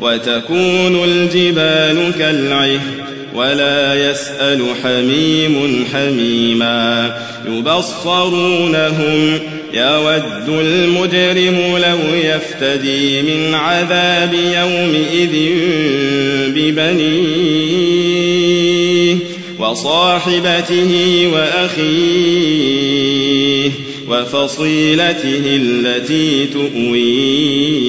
وتكون الجبال كالعهن ولا يسأل حميم حميما. يبصرونهم يود المجرم لو يفتدي من عذاب يومئذ ببنيه وصاحبته وأخيه وفصيلته التي تؤويه.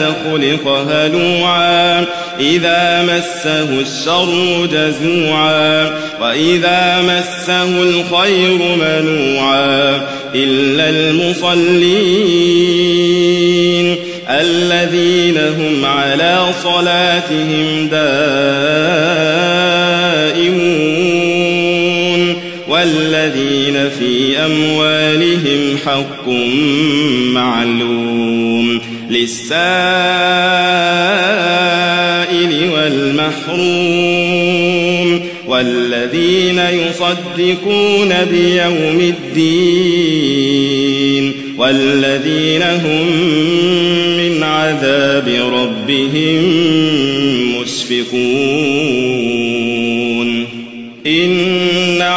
خلق هلوعا إذا مسه الشر جزوعا. وإذا مسه الخير منوعا. إلا المصلين الذين هم على صلاتهم دائمون. والذين في أموالهم حق معلوم للسائل والمحروم والذين يصدقون بيوم الدين والذين هم من عذاب ربهم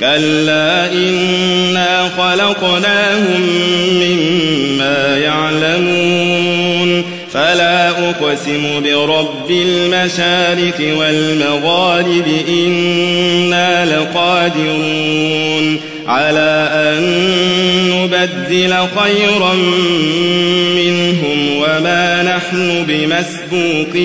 كلا إنا خلقناهم مما يعلمون. فلا أقسم برب المشارك والمغارب إنا لقادرون. على أن نبدل خيرا منهم وما نحن بمسبوقين.